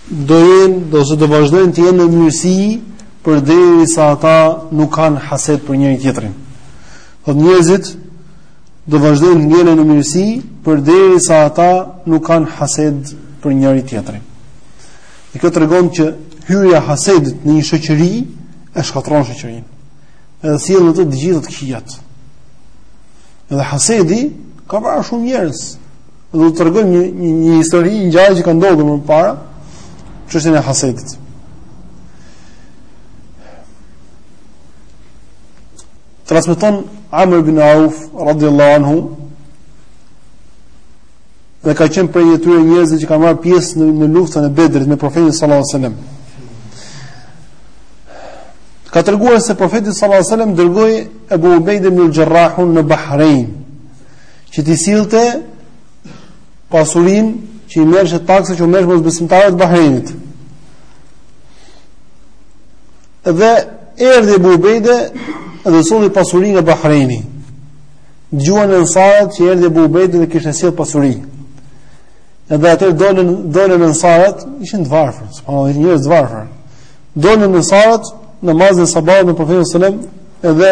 Speaker 1: do jenë do do vazhdojnë të jenë në mirësi përderisa ata nuk kanë hased për njëri-tjetrin. Dhe njerëzit do vazhdojnë të jenë në mirësi përderisa ata nuk kanë hased për njëri-tjetrin. Dhe kjo tregon që hyrja e hasedit në një shoqëri e shkatron shoqërinë. Edhe sjell në të të gjitha të këqijat. Edhe hasedi kap shumë njerëz. Do të tregoj një një, një histori, një ngjarje që ka ndodhur më parë, çështjen e hasedit. Transmeton Amr ibn Auf radhiyallahu anhu dhe ka qenë prej atyre njerëzve që kanë marrë pjesë në, në luftën e Bedrit me profetin sallallahu alajhi wasallam. Ka treguar se profeti sallallahu alajhi wasallam dërgoi Abu Ubejde ibn al-Jarrahun në Bahrein. që t'i sillte pasurinë që i merreshin, taksa që u merrej mosbesimtarëve të Bahreinit. Dhe erdhi Abu Ubejde dhe solli pasurinë nga Bahreini. Dëgjuan Ensarët që erdhi Abu Ubejde dhe kishte sjellë pasuri. Edhe ata dolën, dolën Ensarët, ishin të varfër, sepse ishin njerëz të varfër. Dolën Ensarët në namazin e sabahut me profetin sallallahu alajhi wasallam dhe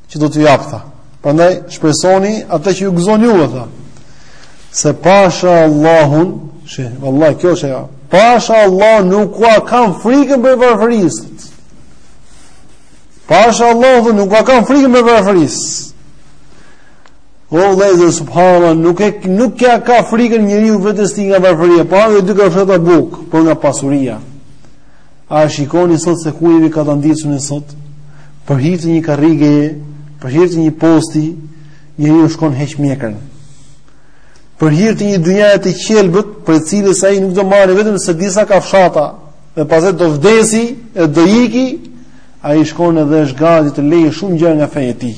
Speaker 1: që do t'ju jap tha. Prandaj shpresoni atë që ju gëzon juve tha. Se pasha Allahun, she, vallahi kjo është ajo. Pasha Allahun nuk ua kam frikën prej varfërisë. Pasha Allahun nuk ua kam frikën prej varfërisë. O vëllezër subhanallahu nuk e nuk ia ka frikën njeriu vetes tij nga varfëria, po edhe dy kafshata bukë, por nga pasuria. A e shikoni sot se ku jemi katandisur ne sot? Për hir të një karrige, për hir të një posti, njeriu shkon heq mjekrën. Për hir të një dynjaje të qelbët, prej së cilës ai nuk do marrë vetëm se disa kafshata, dhe pastaj do vdesi e do iki, ai shkon edhe është gati të lejë shumë gjëra nga feja e tij.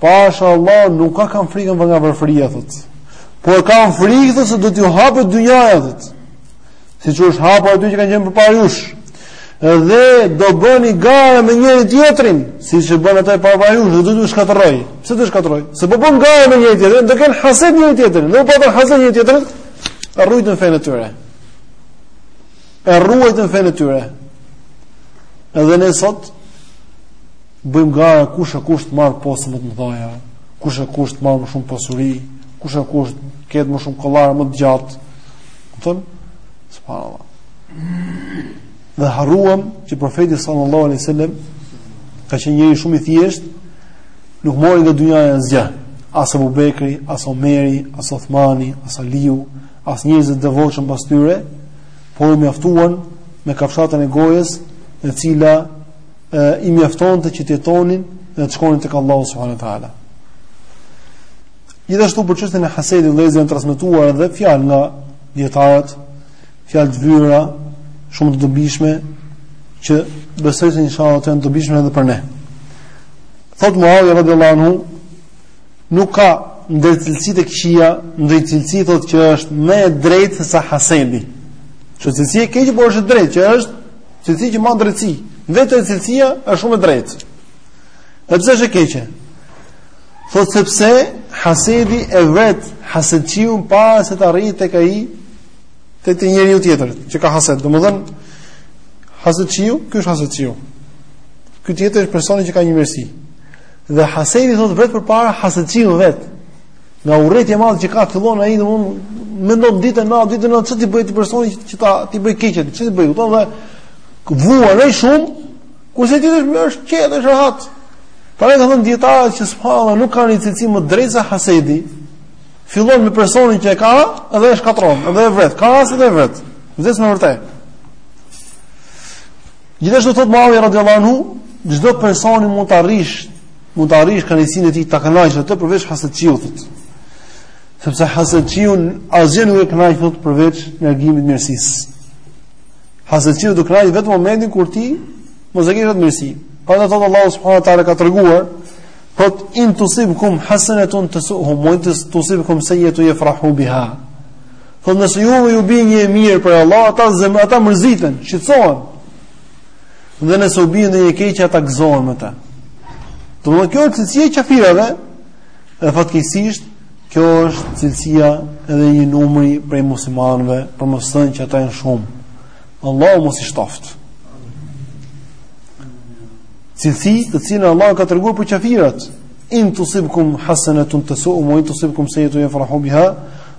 Speaker 1: Pasha Allahun nuk ua kam frikën për nga varfëria thotë. Po e kam frikë thotë se do t'ju hapet dynjaja thotë. Siç është hapur atyre që kanë qenë përpara jush. Dhe do bëni gara me njëri tjetrin, siç e bënë ata përpara jush, do t'ju shkatërrojë. Pse do t'ju shkatërrojë? Se po bënë gara me njëri tjetrin, do kenë haset njëri tjetrin, po patën haset njëri tjetrin. E rrujtën fenë e tyre. E rrujtën fenë e tyre. Edhe ne sot Bëjmë gara kush e kush të marrë poste më të mëdha, kush e kush të marrë më shumë pasuri, kush e kush të ketë më shumë kollare më të gjatë. Kupton? Subhanallahu. Dhe harruam që profeti sallallahu alaihi wasallam ka qenë njeri shumë i thjeshtë, nuk mori nga dynjaja asgjë. As Abu Bekri, as Omeri, as Uthmani, as Aliu, as njerëzit e devotshëm pas tyre, por u mjaftuan me kafshatën e gojës, e cila i mjaftonte që të jetonin dhe të shkonin tek Allahu subhanahu wa taala. Gjithashtu për çështjen e hasedit vëllezër janë transmetuar edhe fjalë nga dietarët, fjalë të vyera, shumë të dobishme që besoj se inshallah do jenë të dobishme edhe për ne. Thot Muawiya radhiyallahu anhu, nuk ka ndër cilësitë e këqija, ndonjë cilësi thotë që është më e drejtë se sa hasedi. Që cilësi e keqe por është e drejtë, që është Cilësi që mban drejtësi. Vetë cilësia është shumë e drejtë. Dhe pse është e keqe? Thotë sepse hasedi e vret hasedçiun para se të arrijë tek ai te te njeriu tjetër që ka hased. Domethën hasediu, ky është hasediu. Ky tjetër është personi që ka një mirësi. Dhe hasedi thotë vret përpara hasedçiun vet. Nga urrejtja e madhe që ka fillon ai domethënë mendon ditën natë, ditën natë ç'ti bëj atij personi që, që ta ti bëj keqet, ç'ti bëj këto dhe vuan ai shumë, kurse ai tjetri është i qetë, është rahat. Pra kanë thënë dietarët që subhanallahu nuk ka një cilësi më të drejtë sa hasedi. Fillon me personin që e ka dhe e shkatron, dhe e vret, ka hased dhe e vret. Vdes me vërtet. Gjithashtu thot Muawi radhiyallahu anhu, çdo personi mund ta rrish mund të arrish kënaqësinë e tij ta kënaqësh atë përveç hasetçiut. Sepse hasetçiu asgjë nuk e kënaq thot përveç largimit të mirësisë. Hasetçiu do kënaqet vetëm momentin kur ti mos e ke atë mirësi. Po thotë Allahu subhanahu wa taala ka treguar thot in tusibkum hasanatun tasuhum wa in tusibkum sayyatu yafrahu biha. Thot nëse ju ju bie një e mirë prej Allahut, ata zem, ata mërziten, shqetësohen. Dhe nëse u bie ndonjë keqe ata gëzohen me të. Domethënë kjo është cilësia e kafirëve. Dhe fatkeqësisht kjo është cilësia edhe një numri prej muslimanëve, për mos thënë që ata janë shumë. Allahu mos i shtoftë. Cilësi të cilën Allahu ka treguar për kafirët, in tusibkum hasanatun tasu'u wa in tusibkum sayyi'atun yafrahu biha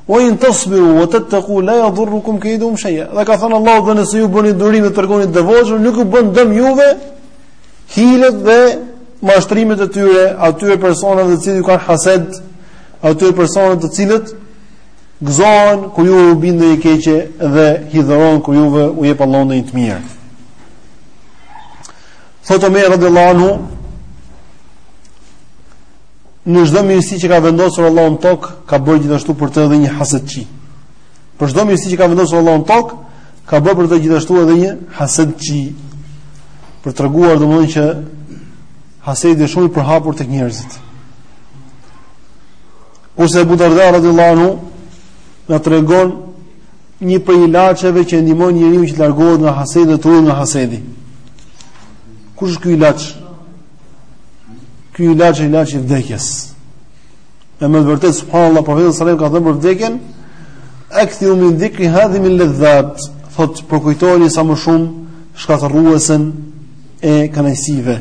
Speaker 1: Wa in tasbiru wa tattaqu la yadurrukum kaydum shay'a. Dhe ka thënë Allahu dhe nëse ju bëni durim dhe tregoheni të devotshëm, nuk ju bën dëm juve hilet dhe mashtrimet e tyre, atyre personave të cilët ju kanë hased, atyre personave të cilët gëzohen kur ju u bie ndonjë e keqe dhe hidhërohen kur juve u jep Allahu ndonjë të mirë. Thotë Omer radhiyallahu anhu, në çdo mirësi që ka vendosur Allahu në tokë, ka bërë gjithashtu për të edhe një hasedçi. Për çdo mirësi që ka vendosur Allahu në tokë, ka bërë për të gjithashtu edhe një hasedçi. Për të treguar domethënë që hasedi është shumë i përhapur tek njerëzit. Kurse Abu Darda radhiyallahu anhu na tregon një prej ilaçeve që ndihmon njeriu që të largohet nga hasedi dhe të ulë nga hasedi. Kush është ky ilaç? Ky ilaç është ilaç i vdekjes. Dhe me të vërtetë subhanallahu profeti sallallahu alajhi wasallam ka thënë për vdekjen, "Akthiru min dhikri hadhimil ladhat." Thot përkujtoni sa më shumë shkatërruesen e kënaqësive.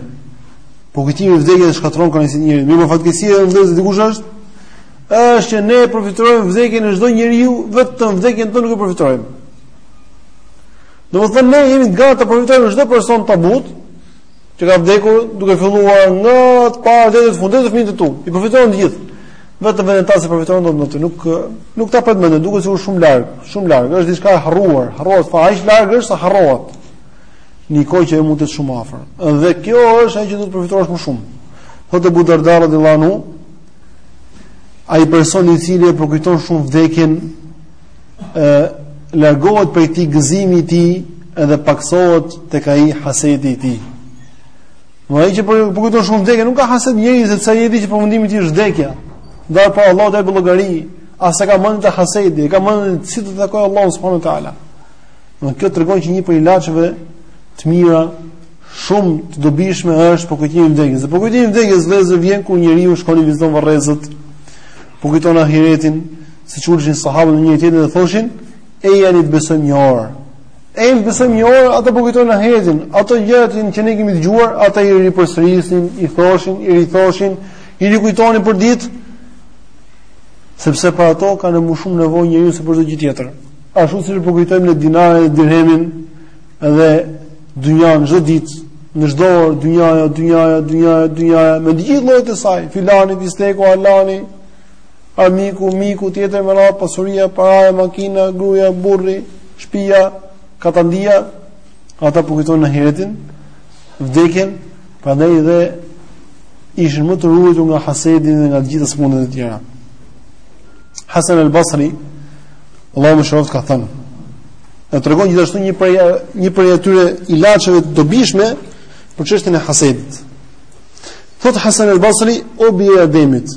Speaker 1: Përkujtimi i vdekjes shkatërron kënaqësinë e njerit. Mirëpo fatkeqësia e vdekjes e di kush është është që ne përfytyrojmë vdekjen e çdo njeriu, vetëm vdekjen tonë nuk e përfytyrojmë. Domethënë ne jemi të gatshëm të përfytyrojmë çdo person në tabut, Që ka vdekur duke filluar nga të parët e deri në fund te fëmijët e tu. I përfytyron të gjithë. Vetëm veten tënde s'e përfytyron, domethënë ty. Nuk nuk ta pret mendën, duket sikur shumë larg, shumë larg, është diçka e harruar, harrohet fare, aq larg është sa harrohet. Në një kohë që mund të jetë shumë afër. Dhe kjo është ajo që duhet të përfytyrosh më shumë. Thotë Abu Darda radhiyallahu anhu, ai person i cili e përkujton shumë vdekjen largohet prej tij gëzimi i tij edhe paksohet tek ai hasedi i tij. Dhe ai që e përkujton shumë vdekje, nuk ka haset njeri sepse e di që përfundimi i tij është vdekja. Dalja para Allahut për llogari, as e ka mendjen te hasedi, e ka mendjen si do ta takojë Allahun subhanahu wa taala. Dhe kjo tregon që një prej ilaçeve të mira Shumë të dobishme është përkujtimi i vdekjes. Dhe përkujtimi i vdekjes vëllezër vjen kur njeriu shkon i viziton varrezat, përkujton ahiretin, siç ulshin sahabët me njëri tjetrin dhe thoshin, "Ejani të besojmë një orë." Ejani të besojmë një orë, ata përkujtonin ahiretin. Ato gjëra që ne kemi dëgjuar, ata i ripërsërisnin, i thoshin, i rithoshin, i rikujtonin për ditë, sepse për ato ka më shumë nevojë njeriu se për çdo gjë tjetër. Ashtu siç përkujtojmë ne dinarin e dirhemin, Edhe dynjan çdo ditë në çdo orë dynjaja, dynjaja, dynjaja, dynjaja me të gjithë llojet e saj, filani, bisteku, alani, armiku, miku, e të tjera me radhë pasuria, paraja, makina, gruaja, burri, shtëpia, katandia, ata përkujtonin ahiretin, vdekjen, prandaj dhe ishin më të ruajtur nga hasedi dhe nga të gjitha sëmundjet e tjera. Hasan al-Basri, Allahu e mëshiroftë ka thënë, Dhe tregon gjithashtu një prej një prej atyre ilaçeve të dobishme për çështjen e hasedit. Thot Hasan al-Basri, o bir i Ademit,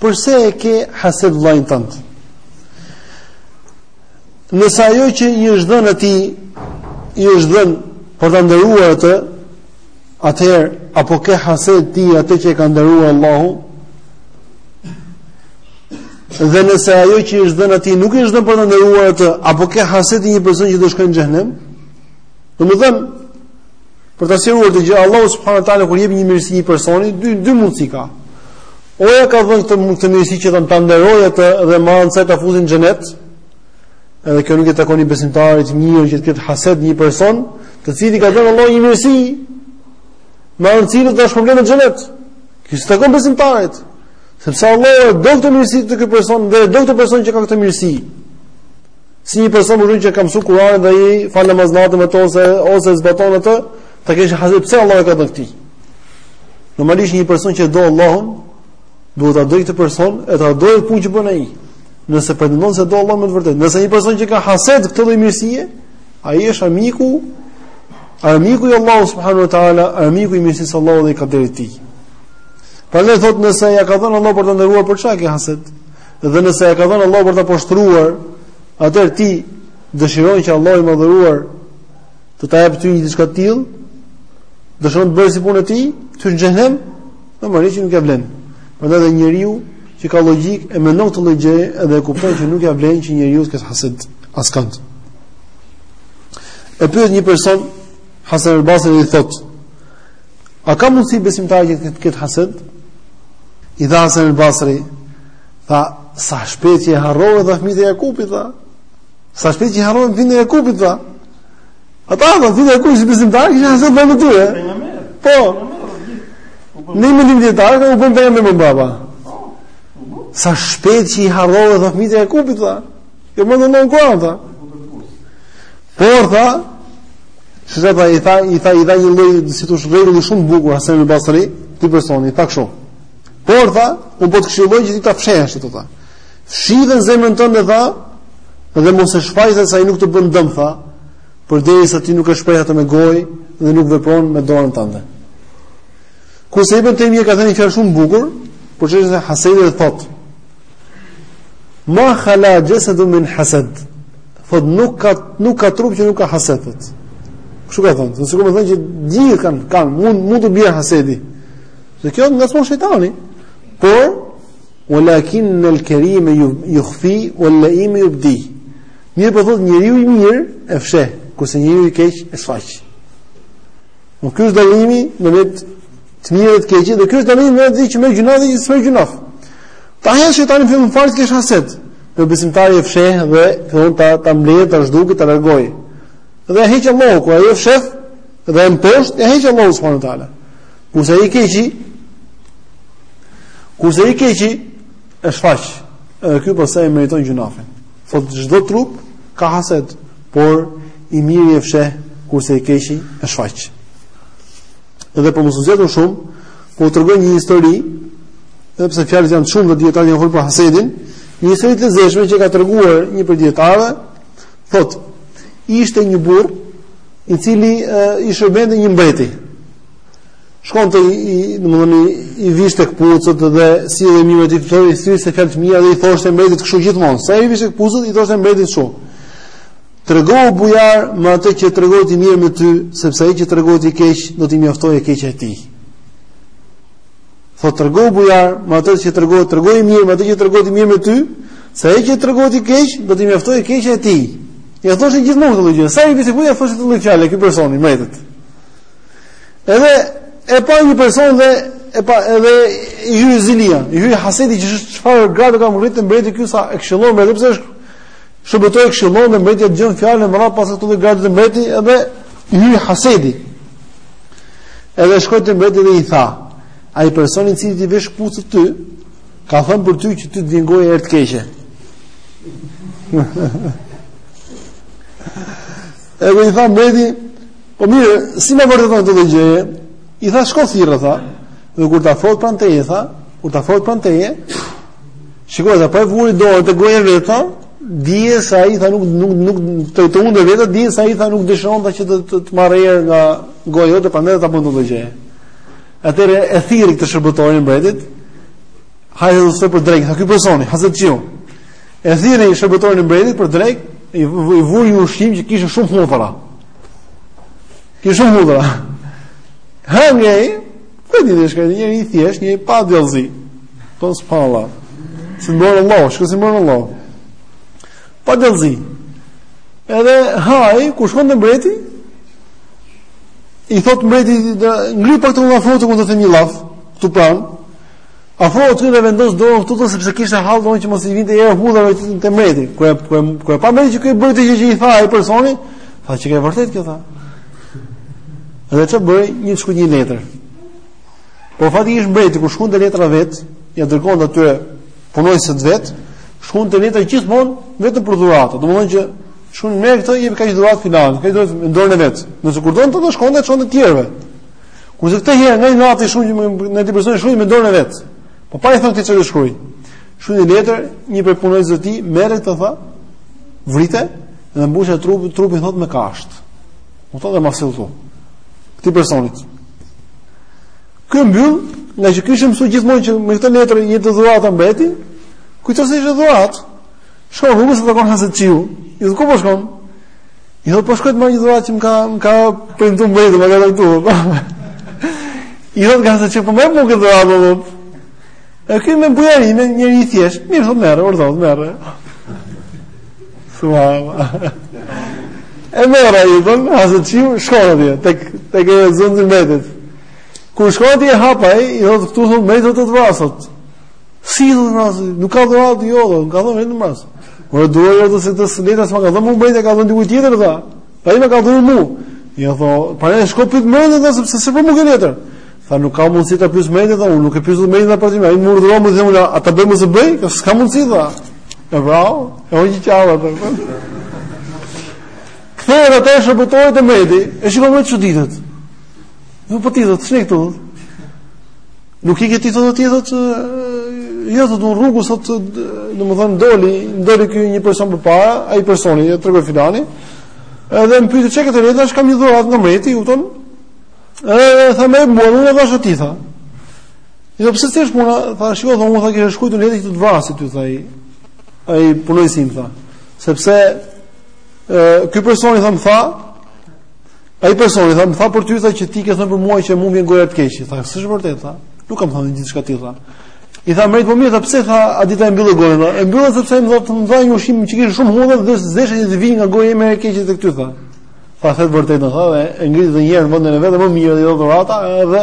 Speaker 1: përse e ke hased vllain tënd? Nëse ajo që i është dhënë atij, i është dhënë për ta nderuar atë, Atëherë, apo ke haset ti atë që e ka nderuar Allahu? Dhe nëse ajo që i është dhënë atij nuk i është dhënë për ta nderuar atë, apo ke haset një person që do të shkojë në xhehenem? Domethënë, për ta sqaruar këtë gjë, Allahu subhanahu wa taala kur jep një mirësi një personi, dy dy mundësi ka. O ia ka dhënë këtë mirësi që ta nderojë atë dhe me anë të saj ta fusë në xhenet, Edhe kjo nuk i takon një besimtarit të mirë që të ketë haset një person, të cilit i ka dhënë Allahu një mirësi, me anë të cilës të hyjë në xhenet. Kjo s'i takon besimtarit, sepse Allahu e do këtë mirësi te ky person dhe e do këtë person që ka këtë mirësi. Si një person më rrën që ka mësu Kuranin dhe e fal namaz natën me të, ose ose zbaton atë, ta kesh haset pse Allahu ia ka dhënë këtij. Normalisht një person që do Allahun, Duhet ta dojë këtë person e ta dojë punën që bën ai. Nëse pretendon se e do Allahun me të vërtetë, nëse një person që ka haset këtë lloj mirësie, ai është armiku, armiku i Allahut subhanuhu teala, armiku i mirësisë së Allahut dhe i kaderit të tij. Prandaj thotë nëse ja ka dhënë Allahu për ta nderuar për çka e ke haset, dhe nëse ja ka dhënë Allahu për ta poshtëruar, atëherë ti dëshiron që Allahu i madhëruar të ta japë ty një diçka të tillë, dëshiron të bëhesh si puna e tij, të hysh në xhehenem, Normalisht që nuk ia vlen. Prandaj dhe njeriu që ka logjikë e mendon këtë lloj gjëje dhe e kupton që nuk ia vlen që njeriu të ketë hased askënd. E pyet një person Hasan al-Basri i thotë: A ka mundësi besimtari që të ketë hased? I tha Hasan al-Basri, tha, sa shpejt që harrove tha fëmijët e Jakubit, tha. Sa shpejt që harrove fëmijët e Jakubit, tha. Ata do të thotë kush besimtar që janë zot vënë tyre. Po. Në një mendim dijetarësh u bënë pejgamberë më mbrapa. Sa shpejt që i harrove tha fëmijët e Jakubit tha. Jo më ndonë ku ata. Por tha se sa i tha i tha i dha një lloj si të thuash rregulli shumë të bukur Hasan al Basri, këtij personi, tha kështu. Por tha, unë po të këshilloj që ti ta fshehësh ato tha. Fshihe në zemrën tënde tha dhe mos e shfaq sepse ai nuk të bën dëm tha, përderisa ti nuk e shpreh atë me gojë dhe nuk vepron me dorën tënde. Kurse ibn Taymija ka thënë një fjalë shumë të bukur për çështjen e hasedit, thotë. Ma khala jasadu min hasad. Thotë nuk ka nuk ka trup që nuk ka hased. Kështu ka thënë, sikur me thënë që të gjithë kanë kanë mund mund t'u bjerë hasedi. Dhe kjo nga thonë shejtani. Por Walakin al-karim ju, jukhfi, wal-laim jubdi. Mirë po thot njeriu i mirë e fsheh, kurse njeriu i keq e shfaq. Dhe ky është dallimi ndërmjet të mirit dhe të keqit, dhe ky është dallimi ndërmjet atij që merr gjynah dhe që s'merr gjynah. Ta hedh shejtani në fillim farë të kesh haset, dhe besimtari e fsheh dhe fillon ta, ta mbledhë, ta zhduki, ta largojë. Dhe e heqë Allahu, kur e e fsheh dhe e mposht, e heqë Allahu, subhanehu teala. Kurse i keqi, kurse i keqi e shfaq. Edhe ky pastaj e meriton gjynahin. Thot çdo trup ka haset, por i miri e fsheh, kurse i keqi e shfaq. Edhe pa mos u zgjatur shumë, po tregoj një histori, edhe pse fjalët janë shumë te dijetarët për hasedin, një histori të zëshme që ka treguar një prej dijetarëve, thot ishte një burr i cili i shërbente një mbreti. Shkonte i, domethënë i, i vishte këpucët dhe si dhe mirë i thoshte disa fjalë të mira dhe i thoshte mbretit kështu gjithmonë. Sa i vishte këpucët i thoshte mbretit kështu. Tregohu bujar me atë që tregohet i mirë me ty, sepse ai që tregohet i keq do t'i mjaftojë e keqja e tij. Thotë tregohu bujar me atë që tregohet, tregohu i mirë me atë që tregohet i mirë me ty, se ai që tregohet i keq do t'i mjaftojë e keqja e tij. Ja thoshte gjithmonë këtë gjë. Sa i vishte këpucët i thoshte këtë fjalë ky personi mbretit. Edhe e pa një person dhe e pa edhe i hyri zilia, i hyri hasedi që çfarë gradë ka arritë te mbreti ky sa e këshillon mbretin, pse është shërbëtor e këshillon dhe mbreti dëgjon fjalën domethënë paska atë gradë te mbreti edhe i hyri hasedi. Edhe shkoi te mbreti dhe i tha, ai personi i cili t'i vesh këpucët ty, ka thënë për ty që ty të vjen goja erë të keqe. Edhe i tha mbreti, Po mirë, si ma vërteton këtë gjëje? I tha shko thirre tha, dhe kur të afrohet pranë teje tha, kur të afrohet pranë teje, shikoje se po e vuri dorën te goja vetë tha, dije se ai tha nuk nuk nuk te te hunda vetë, dije se ai tha nuk dëshiron ta që të të, të marrë erë nga goja jote, prandaj ta bën këtë gjë. Atëherë e thirri këtë shërbëtorin e mbretit. Hajde për drekë, tha ky personi, hasetçiu. E thirri shërbëtorin e mbretit për drekë, i, i vuri ushqim që kishte shumë hudhra. Kishte shumë hudhra. Hëngë, po s'e di ky njeri i thjesht, një pa djallëzi. Subhanallah. Si e mbron Allahu, shiko si e mbron Allahu. Pa djallëzi. Edhe haj, kur shkon te mbreti, i thot mbreti, ngrihu pak, afrohu këtu ta them një llaf, këtu pranë. Afro aty dhe vendos dorën te goja sepse kishte hall donte që mos i vinte erë hudhrave te mbreti. Kur e kur e kur e pa mbreti që ky bëri atë gjë që i tha ai personi, tha qenka e vërtetë kjo tha. Dhe çfarë bëri? Nis shkruan një letër. Por fakti ishte mbreti kur shkruante letra vet, ia dërgonte atij punonjësit vet, shkruante letra gjithmonë vetëm për dhurata. Domethënë që shko me këtë jepi kaq dhuratë filanit, kaq dhuratë me dorën e vet. Nëse kur donte do shkruante çonte të tjerëve. Kurse këtë herë nga inati shumë që mban te ai person e shkruan me dorën e vet. Po pa i thënë këtij çfarë shkruan. Shkruan një letër, një për punonjës të tij, merre këtë tha, vrite dhe mbushe trupin, trupin thotë me kashtë. I thotë ma sill këtu. Këtij personit. E mbyll, ngaqë ishin mësuar gjithmonë që me këtë letër jepte dhurata mbreti, kujtoi se ishte dhuratë. Shkon rrugës e takon hasetçiu. I thotë ku po shkon? Jo, po shkoj të marr një dhuratë që më ka më ka premtu mbreti ta marr këtu. I thotë hasetçiu po ma jep mua këtë dhuratë thotë. E ky me bujari njeri i thjeshtë, mirë thotë merr, urdhëro thotë merre. Suava. E merr ai thotë, hasetçiu shkon atje tek tek punonjësi i mbretit. Kur shkon e hap ai, i thotë këtu thotë mbreti të të vras sot. Si do më vrasësh? Nuk ka dhuratë jo, tha, ka thënë vetëm vrasje. Ore tha ai po kjo letra s'ma ka dhënë mua mbreti ia ka dhënë dikujt tjetër tha. Ai ma ka dhënë mua. Ja tho, para shko pyet mbretin tha sepse se po më ke letër. Tha nuk ka mundësi ta pyes mbretin tha, unë nuk e pyes mbretin për ty, ai më urdhëron më them unë a ta bëj a s'e bëj, s'ka mundësi tha. E vrau, e hoqi qalla atë. Kthehet ai shërbëtori te mbreti, e shikon mbreti çuditet. Nuk po ti do të ishe këtu. Nuk ike ti thotë ti thotë jo thotë unë rrugës thotë domethënë doli, doli ky një person përpara, ai personi e tregoi filani. Edhe më pyeti ç'e ke këtë letër, i thashë kam një dhuratë nga mbreti, ju kupton? Edhe tha ma jep mua, unë ia dhashë atij tha. Po pse si është puna, tha shiko thonë, tha kisha shkruar në letër të vriste ty tha ai. Ai punonjësi im tha. Sepse ë ky person i tha më tha, Ai personi tha, më tha për ty tha që ti ke thënë për mua që mua më vjen goja erë e keqe. Tha, s'është e vërtetë, tha. Nuk kam thënë diçka të tillë. I tha mbreti po mirë, tha pse tha, atë ditë e mbylle gojën, tha. E mbylla sepse më thotë, më dha një ushqim që kishte shumë hudhër dhe s'desha të vijë nga goja ime erë e keqe tek ty tha. Tha, the të vërtetën, tha, dhe e ngriti edhe një herë në vendin e vet, më mirë dhe i dha dhurata, edhe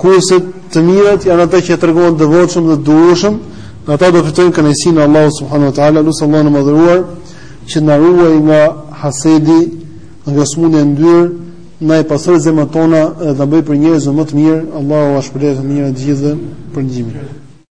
Speaker 1: Kurse të mirët janë ata që tregohen të devotshëm dhe të durueshëm, ata do fitojnë kënaqësinë e Allahut subhanahu wa taala, lus Allahun e madhëruar që na ruaj nga hasedi, nga smundja e ndyrë, na i pastrojë zemrat tona dhe të na bëjë prej njerëzve më të mirë, Allahu ua shpërbleftë me të mira të gjithëve për ndëgjimin.